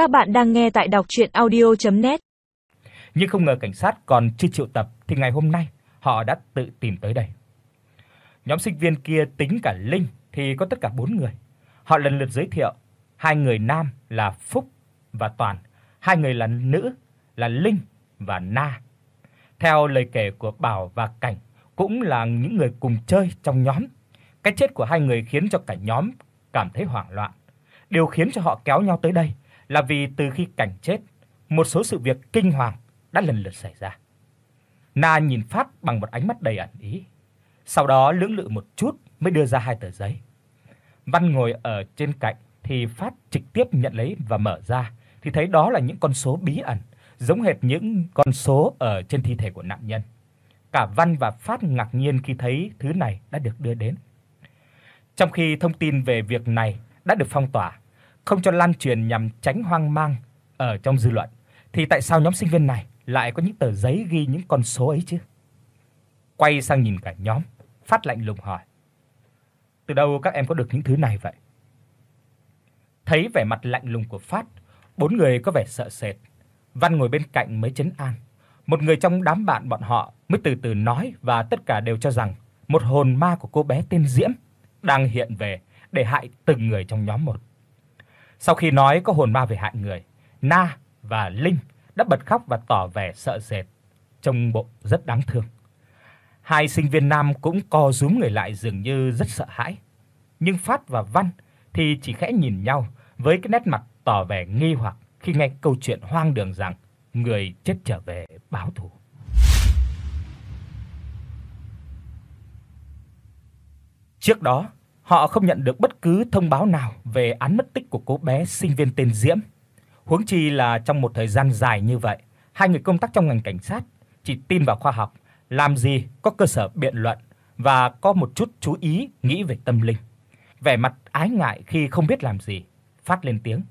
Các bạn đang nghe tại đọc audio net Nhưng không ngờ cảnh sát còn chưa triệu tập thì ngày hôm nay họ đã tự tìm tới đây. Nhóm sinh viên kia tính cả Linh thì có tất cả 4 người. Họ lần lượt giới thiệu, hai người nam là Phúc và Toàn, hai người là nữ là Linh và Na. Theo lời kể của Bảo và Cảnh, cũng là những người cùng chơi trong nhóm. Cái chết của hai người khiến cho cả nhóm cảm thấy hoảng loạn. Điều khiến cho họ kéo nhau tới đây là vì từ khi Cảnh chết, một số sự việc kinh hoàng đã lần lượt xảy ra. Na nhìn Phát bằng một ánh mắt đầy ẩn ý. Sau đó lưỡng lự một chút mới đưa ra hai tờ giấy. Văn ngồi ở trên cạnh thì Phát trực tiếp nhận lấy và mở ra thì thấy đó là những con số bí ẩn, giống hệt những con số ở trên thi thể của nạn nhân. Cả Văn và Phát ngạc nhiên khi thấy thứ này đã được đưa đến. Trong khi thông tin về việc này đã được phong tỏa, không cho lan truyền nhằm tránh hoang mang ở trong dư luận, thì tại sao nhóm sinh viên này lại có những tờ giấy ghi những con số ấy chứ? Quay sang nhìn cả nhóm, Phát lạnh lùng hỏi: "Từ đâu các em có được những thứ này vậy?" Thấy vẻ mặt lạnh lùng của Phát, bốn người có vẻ sợ sệt. Văn ngồi bên cạnh mới trấn an. Một người trong đám bạn bọn họ mới từ từ nói và tất cả đều cho rằng một hồn ma của cô bé tên Diễm đang hiện về để hại từng người trong nhóm một. Sau khi nói có hồn ma về hại người, Na và Linh đã bật khóc và tỏ vẻ sợ sệt, trông bộ rất đáng thương. Hai sinh viên nam cũng co rúm người lại dường như rất sợ hãi. Nhưng Phát và Văn thì chỉ khẽ nhìn nhau với cái nét mặt tỏ vẻ nghi hoặc khi nghe câu chuyện hoang đường rằng người chết trở về báo thù. Trước đó, họ không nhận được bất cứ thông báo nào về án mất tích của cô bé sinh viên tên Diễm. Huống chi là trong một thời gian dài như vậy, hai người công tác trong ngành cảnh sát chỉ tin vào khoa học, làm gì có cơ sở biện luận và có một chút chú ý nghĩ về tâm linh. Vẻ mặt ái ngại khi không biết làm gì, phát lên tiếng.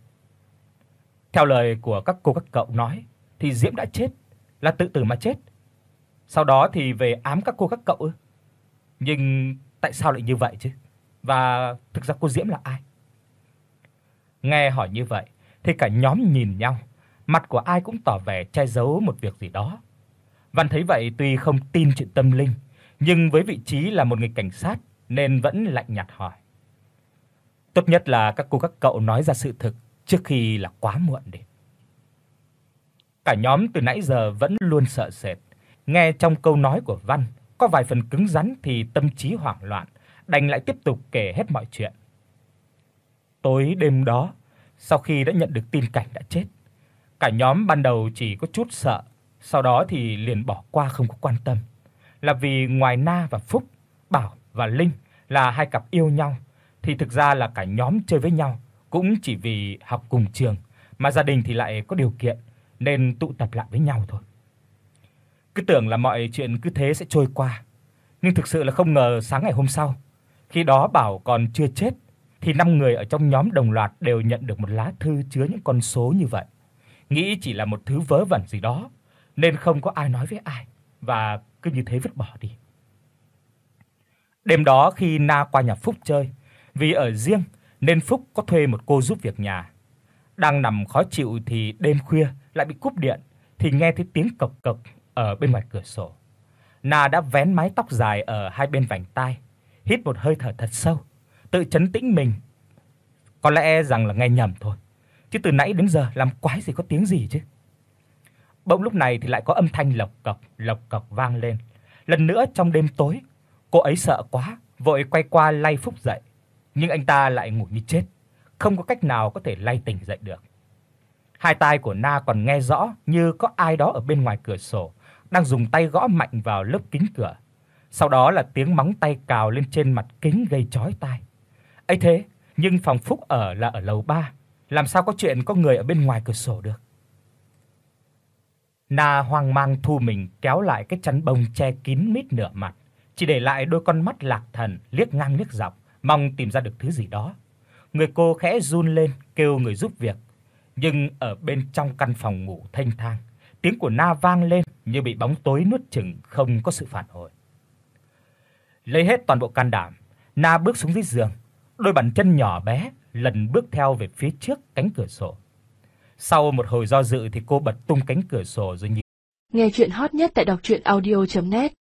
Theo lời của các cô các cậu nói thì Diễm đã chết, là tự tử mà chết. Sau đó thì về ám các cô các cậu ư? Nhưng tại sao lại như vậy chứ? Và thực ra cô Diễm là ai? Nghe hỏi như vậy thì cả nhóm nhìn nhau, mặt của ai cũng tỏ vẻ che giấu một việc gì đó. Văn thấy vậy tuy không tin chuyện tâm linh, nhưng với vị trí là một người cảnh sát nên vẫn lạnh nhạt hỏi. Tốt nhất là các cô các cậu nói ra sự thực trước khi là quá muộn đi. Cả nhóm từ nãy giờ vẫn luôn sợ sệt, nghe trong câu nói của Văn có vài phần cứng rắn thì tâm trí hoảng loạn, đành lại tiếp tục kể hết mọi chuyện. Tối đêm đó, sau khi đã nhận được tin cảnh đã chết, cả nhóm ban đầu chỉ có chút sợ, sau đó thì liền bỏ qua không có quan tâm. Là vì ngoài Na và Phúc, Bảo và Linh là hai cặp yêu nhau thì thực ra là cả nhóm chơi với nhau cũng chỉ vì học cùng trường, mà gia đình thì lại có điều kiện nên tụ tập lại với nhau thôi. Cứ tưởng là mọi chuyện cứ thế sẽ trôi qua, nhưng thực sự là không ngờ sáng ngày hôm sau, khi đó Bảo còn chưa chết thì năm người ở trong nhóm đồng loạt đều nhận được một lá thư chứa những con số như vậy. Nghĩ chỉ là một thứ vớ vẩn gì đó nên không có ai nói với ai và cứ như thế vứt bỏ đi. Đêm đó khi Na qua nhà Phúc chơi, vì ở riêng nên Phúc có thuê một cô giúp việc nhà. Đang nằm khó chịu thì đêm khuya lại bị cúp điện thì nghe thấy tiếng cộc cộc ở bên ngoài cửa sổ. Na đã vén mái tóc dài ở hai bên vành tai, hít một hơi thở thật sâu, tự trấn tĩnh mình. Có lẽ rằng là nghe nhầm thôi, chứ từ nãy đến giờ làm quái gì có tiếng gì chứ. Bỗng lúc này thì lại có âm thanh lộc cộc, lộc cộc vang lên. Lần nữa trong đêm tối, cô ấy sợ quá, vội quay qua lay Phúc dậy nhưng anh ta lại ngủ như chết, không có cách nào có thể lay tỉnh dậy được. Hai tai của Na còn nghe rõ như có ai đó ở bên ngoài cửa sổ đang dùng tay gõ mạnh vào lớp kính cửa. Sau đó là tiếng móng tay cào lên trên mặt kính gây chói tai. Ấy thế, nhưng phòng Phúc ở là ở lầu 3, làm sao có chuyện có người ở bên ngoài cửa sổ được. Na hoang mang thu mình kéo lại cái chắn bông che kín mít nửa mặt, chỉ để lại đôi con mắt lạc thần liếc ngang liếc dọc mong tìm ra được thứ gì đó. Người cô khẽ run lên kêu người giúp việc, nhưng ở bên trong căn phòng ngủ thanh thang, tiếng của Na vang lên như bị bóng tối nuốt chửng không có sự phản hồi. Lấy hết toàn bộ can đảm, Na bước xuống dưới giường, đôi bàn chân nhỏ bé lần bước theo về phía trước cánh cửa sổ. Sau một hồi do dự thì cô bật tung cánh cửa sổ rồi nhìn. Nghe truyện hot nhất tại doctruyenaudio.net